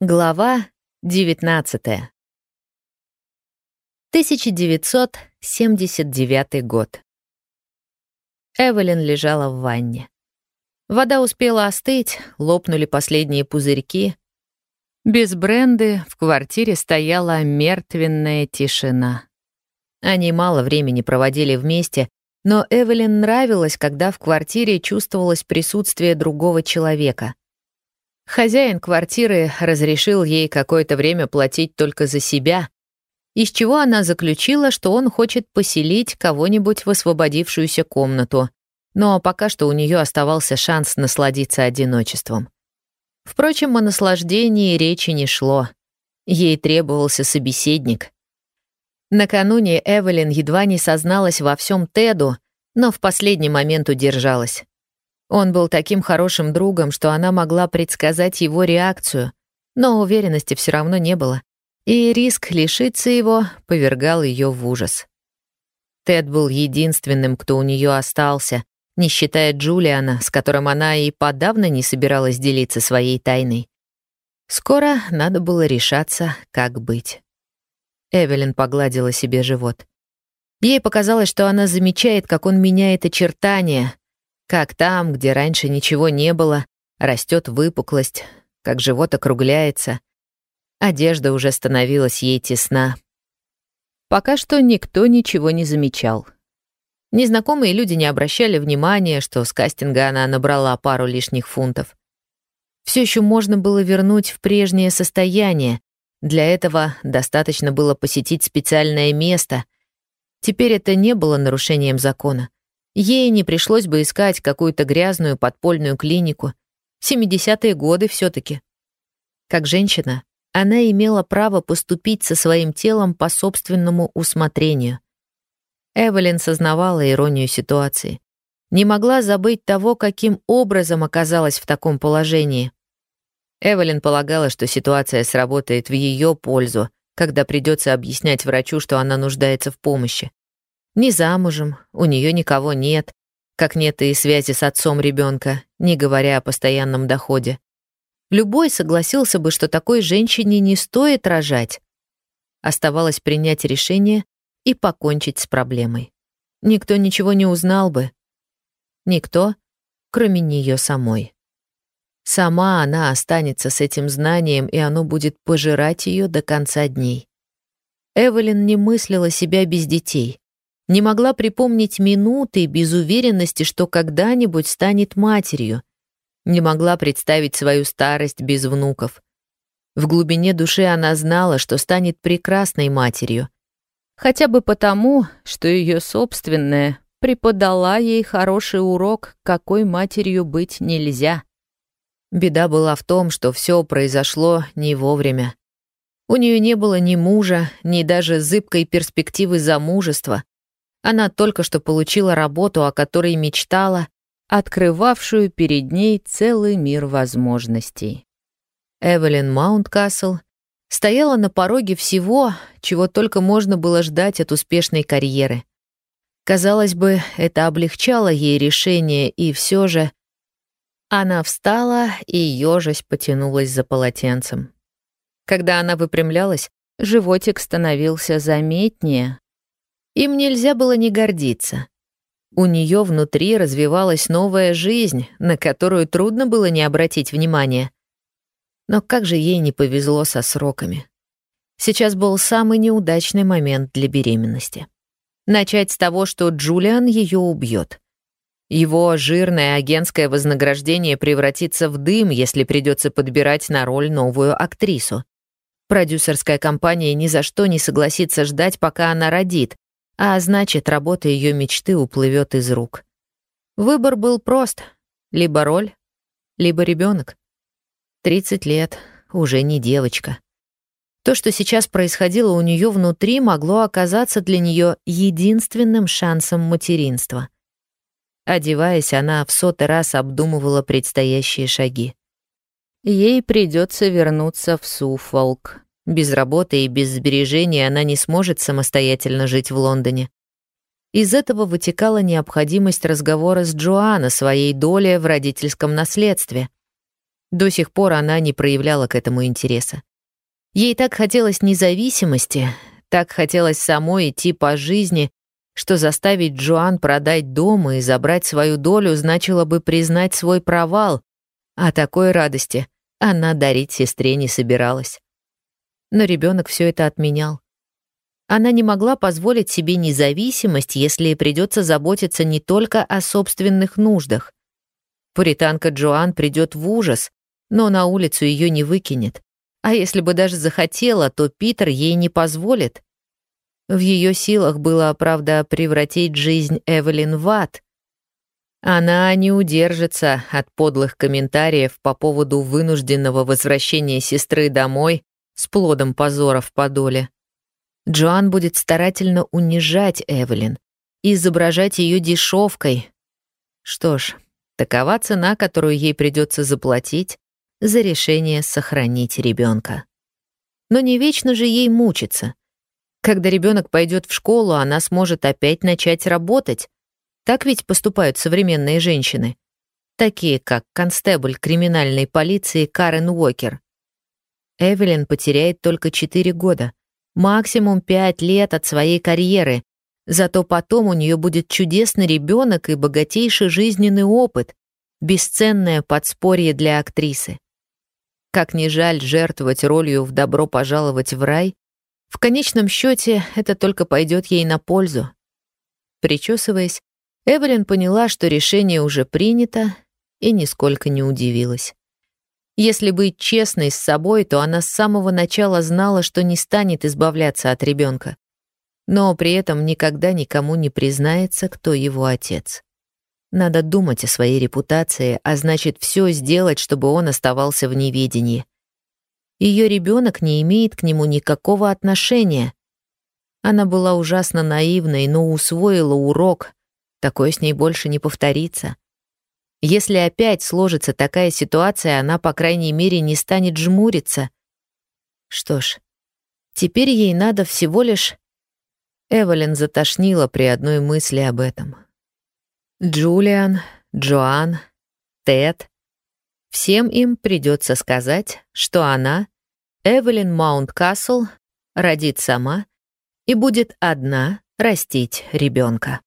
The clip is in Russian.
Глава 19 1979 год. Эвелин лежала в ванне. Вода успела остыть, лопнули последние пузырьки. Без бренды в квартире стояла мертвенная тишина. Они мало времени проводили вместе, но Эвелин нравилось, когда в квартире чувствовалось присутствие другого человека — Хозяин квартиры разрешил ей какое-то время платить только за себя, из чего она заключила, что он хочет поселить кого-нибудь в освободившуюся комнату, но пока что у нее оставался шанс насладиться одиночеством. Впрочем, о наслаждении речи не шло. Ей требовался собеседник. Накануне Эвелин едва не созналась во всем Теду, но в последний момент удержалась. Он был таким хорошим другом, что она могла предсказать его реакцию, но уверенности все равно не было, и риск лишиться его повергал ее в ужас. Тед был единственным, кто у нее остался, не считая Джулиана, с которым она и подавно не собиралась делиться своей тайной. Скоро надо было решаться, как быть. Эвелин погладила себе живот. Ей показалось, что она замечает, как он меняет очертания, как там, где раньше ничего не было, растет выпуклость, как живот округляется. Одежда уже становилась ей тесна. Пока что никто ничего не замечал. Незнакомые люди не обращали внимания, что с кастинга она набрала пару лишних фунтов. Все еще можно было вернуть в прежнее состояние. Для этого достаточно было посетить специальное место. Теперь это не было нарушением закона. Ей не пришлось бы искать какую-то грязную подпольную клинику. 70-е годы все таки Как женщина, она имела право поступить со своим телом по собственному усмотрению. Эвелин сознавала иронию ситуации. Не могла забыть того, каким образом оказалась в таком положении. Эвелин полагала, что ситуация сработает в ее пользу, когда придется объяснять врачу, что она нуждается в помощи. Не замужем, у нее никого нет, как нет и связи с отцом ребенка, не говоря о постоянном доходе. Любой согласился бы, что такой женщине не стоит рожать. Оставалось принять решение и покончить с проблемой. Никто ничего не узнал бы. Никто, кроме нее самой. Сама она останется с этим знанием, и оно будет пожирать ее до конца дней. Эвелин не мыслила себя без детей не могла припомнить минуты без уверенности, что когда-нибудь станет матерью, не могла представить свою старость без внуков. В глубине души она знала, что станет прекрасной матерью, хотя бы потому, что ее собственная преподала ей хороший урок, какой матерью быть нельзя. Беда была в том, что все произошло не вовремя. У нее не было ни мужа, ни даже зыбкой перспективы замужества, она только что получила работу, о которой мечтала, открывавшую перед ней целый мир возможностей. Эвелин Маунткасл стояла на пороге всего, чего только можно было ждать от успешной карьеры. Казалось бы, это облегчало ей решение, и все же... Она встала и ежась потянулась за полотенцем. Когда она выпрямлялась, животик становился заметнее, им нельзя было не гордиться. У нее внутри развивалась новая жизнь, на которую трудно было не обратить внимания. Но как же ей не повезло со сроками. Сейчас был самый неудачный момент для беременности. Начать с того, что Джулиан ее убьет. Его жирное агентское вознаграждение превратится в дым, если придется подбирать на роль новую актрису. Продюсерская компания ни за что не согласится ждать, пока она родит, а значит, работа ее мечты уплывет из рук. Выбор был прост. Либо роль, либо ребенок. 30 лет, уже не девочка. То, что сейчас происходило у нее внутри, могло оказаться для нее единственным шансом материнства. Одеваясь, она в сотый раз обдумывала предстоящие шаги. Ей придется вернуться в Суфолк, без работы и без сбережений она не сможет самостоятельно жить в Лондоне. Из этого вытекала необходимость разговора с Джоан о своей доле в родительском наследстве. До сих пор она не проявляла к этому интереса. Ей так хотелось независимости, так хотелось самой идти по жизни, что заставить Джоан продать дом и забрать свою долю значило бы признать свой провал, а такой радости она дарить сестре не собиралась. Но ребенок все это отменял. Она не могла позволить себе независимость, если придется заботиться не только о собственных нуждах. Пуританка Джоан придет в ужас, но на улицу ее не выкинет. А если бы даже захотела, то Питер ей не позволит. В ее силах было, правда, превратить жизнь Эвелин в ад. Она не удержится от подлых комментариев по поводу вынужденного возвращения сестры домой с плодом позора в подоле. Джоан будет старательно унижать Эвелин и изображать ее дешевкой. Что ж, такова цена, которую ей придется заплатить за решение сохранить ребенка. Но не вечно же ей мучиться. Когда ребенок пойдет в школу, она сможет опять начать работать. Так ведь поступают современные женщины. Такие, как констебль криминальной полиции Карен Уокер. Эвелин потеряет только 4 года, максимум 5 лет от своей карьеры, зато потом у нее будет чудесный ребенок и богатейший жизненный опыт, бесценное подспорье для актрисы. Как ни жаль жертвовать ролью в «Добро пожаловать в рай», в конечном счете это только пойдет ей на пользу. Причесываясь, Эвелин поняла, что решение уже принято, и нисколько не удивилась. Если быть честной с собой, то она с самого начала знала, что не станет избавляться от ребенка, но при этом никогда никому не признается, кто его отец. Надо думать о своей репутации, а значит, все сделать, чтобы он оставался в неведении. Ее ребенок не имеет к нему никакого отношения. Она была ужасно наивной, но усвоила урок. Такое с ней больше не повторится. Если опять сложится такая ситуация, она, по крайней мере, не станет жмуриться. Что ж, теперь ей надо всего лишь... Эвелин затошнила при одной мысли об этом. Джулиан, Джоан, Тед. Всем им придется сказать, что она, Эвелин Маунт-Касл, родит сама и будет одна растить ребенка.